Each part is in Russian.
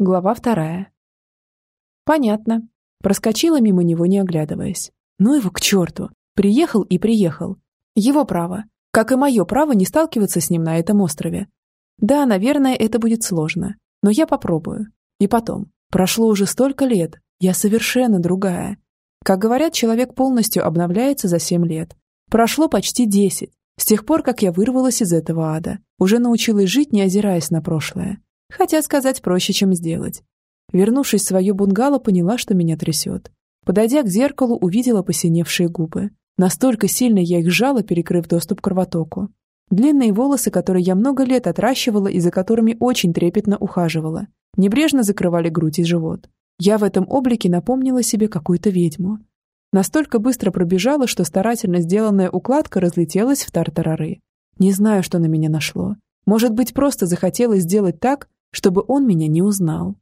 Глава вторая. Понятно. Проскочила мимо него, не оглядываясь. Ну его к черту. Приехал и приехал. Его право. Как и мое право не сталкиваться с ним на этом острове. Да, наверное, это будет сложно. Но я попробую. И потом. Прошло уже столько лет. Я совершенно другая. Как говорят, человек полностью обновляется за семь лет. Прошло почти десять. С тех пор, как я вырвалась из этого ада. Уже научилась жить, не озираясь на прошлое. Хотя сказать проще, чем сделать. Вернувшись в свое бунгало, поняла, что меня трясет. Подойдя к зеркалу, увидела посиневшие губы. Настолько сильно я их сжала, перекрыв доступ к кровотоку. Длинные волосы, которые я много лет отращивала и за которыми очень трепетно ухаживала, небрежно закрывали грудь и живот. Я в этом облике напомнила себе какую-то ведьму. Настолько быстро пробежала, что старательно сделанная укладка разлетелась в тартарары. Не знаю, что на меня нашло. Может быть, просто захотелось сделать так, чтобы он меня не узнал.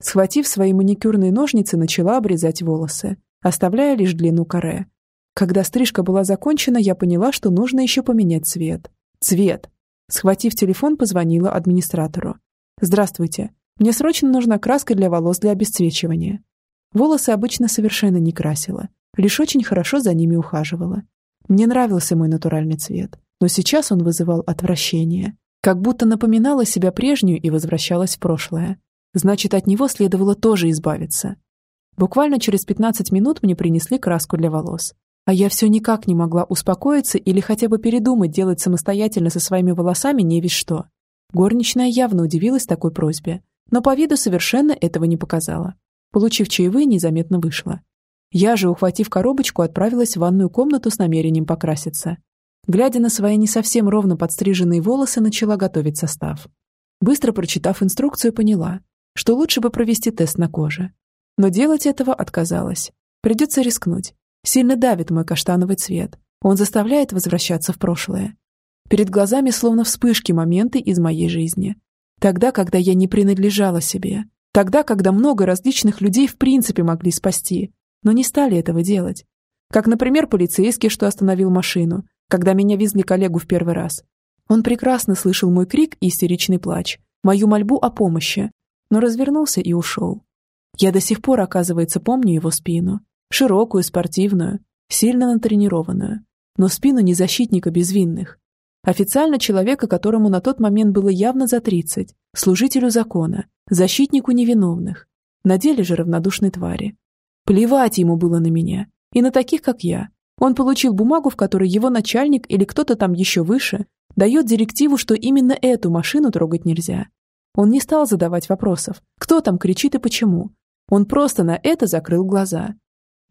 Схватив свои маникюрные ножницы, начала обрезать волосы, оставляя лишь длину каре. Когда стрижка была закончена, я поняла, что нужно еще поменять цвет. Цвет. Схватив телефон, позвонила администратору. «Здравствуйте. Мне срочно нужна краска для волос для обесцвечивания». Волосы обычно совершенно не красила, лишь очень хорошо за ними ухаживала. Мне нравился мой натуральный цвет, но сейчас он вызывал отвращение. Как будто напоминала себя прежнюю и возвращалась в прошлое. Значит, от него следовало тоже избавиться. Буквально через 15 минут мне принесли краску для волос. А я все никак не могла успокоиться или хотя бы передумать делать самостоятельно со своими волосами не весь что. Горничная явно удивилась такой просьбе, но по виду совершенно этого не показала. Получив чаевые, незаметно вышла. Я же, ухватив коробочку, отправилась в ванную комнату с намерением покраситься. Глядя на свои не совсем ровно подстриженные волосы, начала готовить состав. Быстро прочитав инструкцию, поняла, что лучше бы провести тест на коже. Но делать этого отказалась. Придется рискнуть. Сильно давит мой каштановый цвет. Он заставляет возвращаться в прошлое. Перед глазами словно вспышки моменты из моей жизни. Тогда, когда я не принадлежала себе. Тогда, когда много различных людей в принципе могли спасти, но не стали этого делать. Как, например, полицейский, что остановил машину, когда меня везли коллегу в первый раз. Он прекрасно слышал мой крик и истеричный плач, мою мольбу о помощи, но развернулся и ушел. Я до сих пор, оказывается, помню его спину. Широкую, спортивную, сильно натренированную. Но спину не защитника безвинных. Официально человека, которому на тот момент было явно за 30, служителю закона, защитнику невиновных. На деле же равнодушной твари. Плевать ему было на меня. И на таких, как я. Он получил бумагу, в которой его начальник или кто-то там еще выше дает директиву, что именно эту машину трогать нельзя. Он не стал задавать вопросов, кто там кричит и почему. Он просто на это закрыл глаза.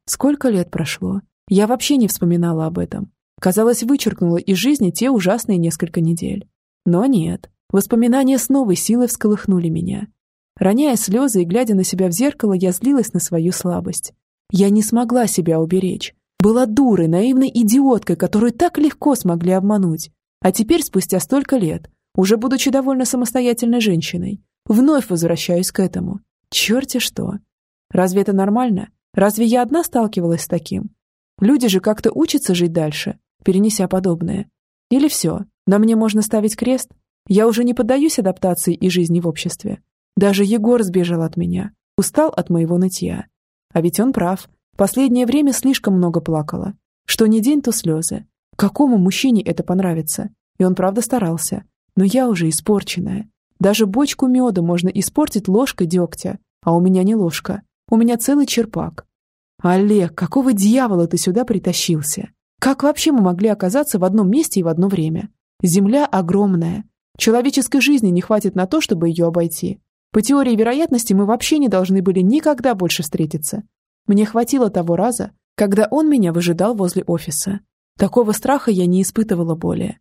Сколько лет прошло? Я вообще не вспоминала об этом. Казалось, вычеркнула из жизни те ужасные несколько недель. Но нет. Воспоминания с новой силой всколыхнули меня. Роняя слезы и глядя на себя в зеркало, я злилась на свою слабость. Я не смогла себя уберечь. Была дурой, наивной идиоткой, которую так легко смогли обмануть. А теперь, спустя столько лет, уже будучи довольно самостоятельной женщиной, вновь возвращаюсь к этому. Черти что. Разве это нормально? Разве я одна сталкивалась с таким? Люди же как-то учатся жить дальше, перенеся подобное. Или все, на мне можно ставить крест? Я уже не поддаюсь адаптации и жизни в обществе. Даже Егор сбежал от меня, устал от моего нытья. А ведь он прав. Последнее время слишком много плакала. Что ни день, то слезы. Какому мужчине это понравится? И он правда старался. Но я уже испорченная. Даже бочку меда можно испортить ложкой дегтя. А у меня не ложка. У меня целый черпак. Олег, какого дьявола ты сюда притащился? Как вообще мы могли оказаться в одном месте и в одно время? Земля огромная. Человеческой жизни не хватит на то, чтобы ее обойти. По теории вероятности мы вообще не должны были никогда больше встретиться. Мне хватило того раза, когда он меня выжидал возле офиса. Такого страха я не испытывала более.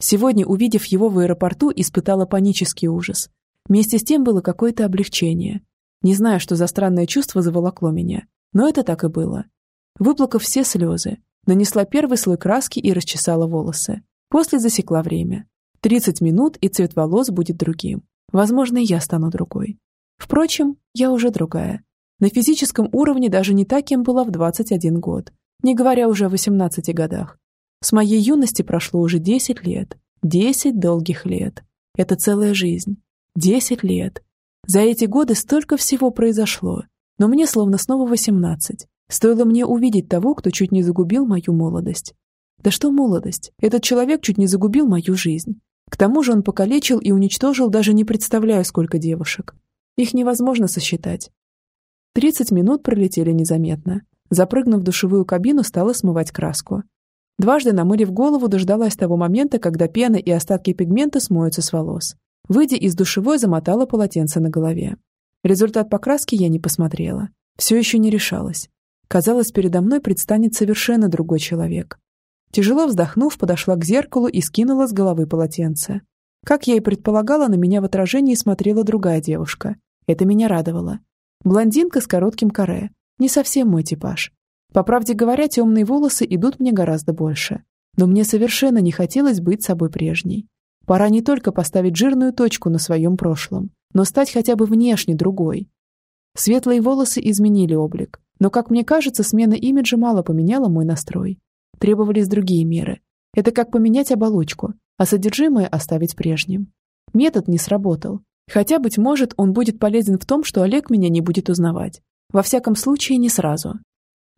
Сегодня, увидев его в аэропорту, испытала панический ужас. Вместе с тем было какое-то облегчение. Не знаю, что за странное чувство заволокло меня, но это так и было. Выплакав все слезы, нанесла первый слой краски и расчесала волосы. После засекла время. 30 минут, и цвет волос будет другим. Возможно, я стану другой. Впрочем, я уже другая. На физическом уровне даже не так, кем была в 21 год, не говоря уже о 18 годах. С моей юности прошло уже 10 лет. 10 долгих лет. Это целая жизнь. 10 лет. За эти годы столько всего произошло, но мне словно снова восемнадцать. Стоило мне увидеть того, кто чуть не загубил мою молодость. Да что молодость? Этот человек чуть не загубил мою жизнь. К тому же он покалечил и уничтожил даже не представляю, сколько девушек. Их невозможно сосчитать. Тридцать минут пролетели незаметно. Запрыгнув в душевую кабину, стала смывать краску. Дважды намырив голову, дождалась того момента, когда пена и остатки пигмента смоются с волос. Выйдя из душевой, замотала полотенце на голове. Результат покраски я не посмотрела. Все еще не решалась. Казалось, передо мной предстанет совершенно другой человек. Тяжело вздохнув, подошла к зеркалу и скинула с головы полотенце. Как я и предполагала, на меня в отражении смотрела другая девушка. Это меня радовало. Блондинка с коротким каре. Не совсем мой типаж. По правде говоря, темные волосы идут мне гораздо больше. Но мне совершенно не хотелось быть собой прежней. Пора не только поставить жирную точку на своем прошлом, но стать хотя бы внешне другой. Светлые волосы изменили облик, но, как мне кажется, смена имиджа мало поменяла мой настрой. Требовались другие меры. Это как поменять оболочку, а содержимое оставить прежним. Метод не сработал. Хотя, быть может, он будет полезен в том, что Олег меня не будет узнавать. Во всяком случае, не сразу.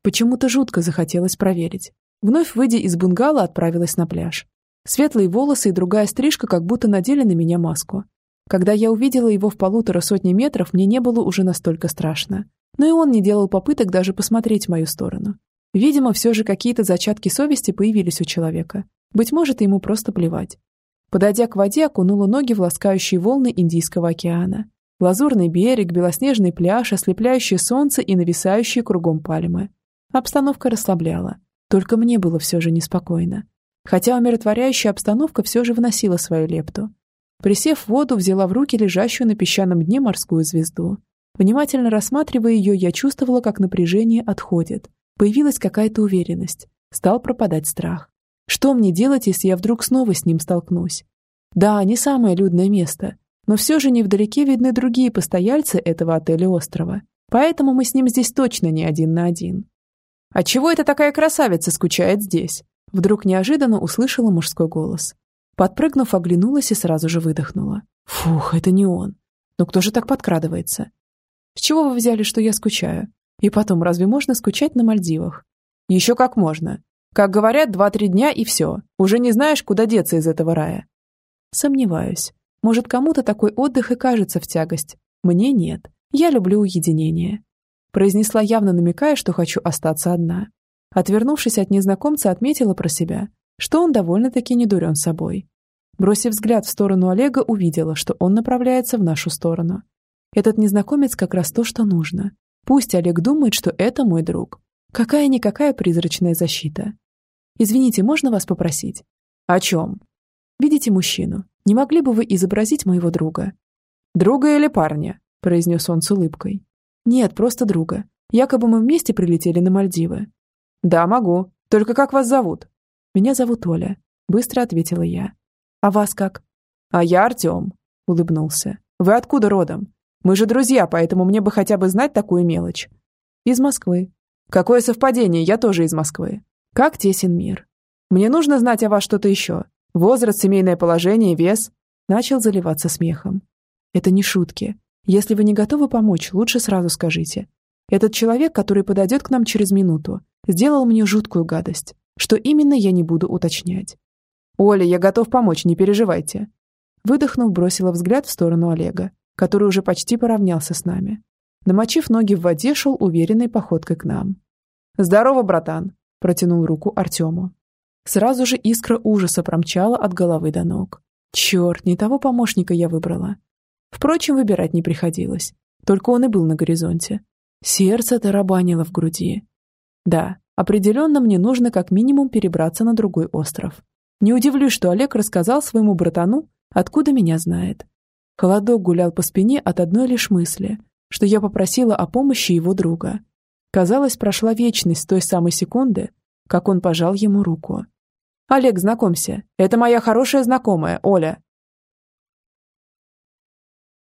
Почему-то жутко захотелось проверить. Вновь выйдя из бунгало, отправилась на пляж. Светлые волосы и другая стрижка как будто надели на меня маску. Когда я увидела его в полутора сотни метров, мне не было уже настолько страшно. Но и он не делал попыток даже посмотреть в мою сторону. Видимо, все же какие-то зачатки совести появились у человека. Быть может, ему просто плевать. Подойдя к воде, окунула ноги в ласкающие волны Индийского океана. Лазурный берег, белоснежный пляж, ослепляющее солнце и нависающие кругом пальмы. Обстановка расслабляла. Только мне было все же неспокойно. Хотя умиротворяющая обстановка все же вносила свою лепту. Присев в воду, взяла в руки лежащую на песчаном дне морскую звезду. Внимательно рассматривая ее, я чувствовала, как напряжение отходит. Появилась какая-то уверенность. Стал пропадать страх. Что мне делать, если я вдруг снова с ним столкнусь? Да, не самое людное место, но все же невдалеке видны другие постояльцы этого отеля-острова. Поэтому мы с ним здесь точно не один на один. «А чего эта такая красавица скучает здесь?» Вдруг неожиданно услышала мужской голос. Подпрыгнув, оглянулась и сразу же выдохнула. «Фух, это не он. Но кто же так подкрадывается? С чего вы взяли, что я скучаю? И потом, разве можно скучать на Мальдивах? Еще как можно. Как говорят, два-три дня и все. Уже не знаешь, куда деться из этого рая. Сомневаюсь. Может, кому-то такой отдых и кажется в тягость. Мне нет. Я люблю уединение произнесла явно намекая, что хочу остаться одна. Отвернувшись от незнакомца, отметила про себя, что он довольно-таки не дурен собой. Бросив взгляд в сторону Олега, увидела, что он направляется в нашу сторону. Этот незнакомец как раз то, что нужно. Пусть Олег думает, что это мой друг. Какая-никакая призрачная защита. «Извините, можно вас попросить?» «О чем?» «Видите мужчину. Не могли бы вы изобразить моего друга?» «Друга или парня?» – произнес он с улыбкой. «Нет, просто друга. Якобы мы вместе прилетели на Мальдивы». «Да, могу. Только как вас зовут?» «Меня зовут Оля», — быстро ответила я. «А вас как?» «А я Артем», — улыбнулся. «Вы откуда родом? Мы же друзья, поэтому мне бы хотя бы знать такую мелочь». «Из Москвы». «Какое совпадение, я тоже из Москвы». «Как тесен мир». «Мне нужно знать о вас что-то еще. Возраст, семейное положение, вес». Начал заливаться смехом. «Это не шутки. Если вы не готовы помочь, лучше сразу скажите. Этот человек, который подойдет к нам через минуту, сделал мне жуткую гадость. Что именно, я не буду уточнять. «Оля, я готов помочь, не переживайте». Выдохнув, бросила взгляд в сторону Олега, который уже почти поравнялся с нами. Намочив ноги в воде, шел уверенной походкой к нам. «Здорово, братан!» – протянул руку Артему. Сразу же искра ужаса промчала от головы до ног. Черт, не того помощника я выбрала. Впрочем, выбирать не приходилось. Только он и был на горизонте. Сердце тарабанило в груди. Да, определенно мне нужно как минимум перебраться на другой остров. Не удивлюсь, что Олег рассказал своему братану, откуда меня знает. Холодок гулял по спине от одной лишь мысли, что я попросила о помощи его друга. Казалось, прошла вечность с той самой секунды, как он пожал ему руку. «Олег, знакомься, это моя хорошая знакомая, Оля.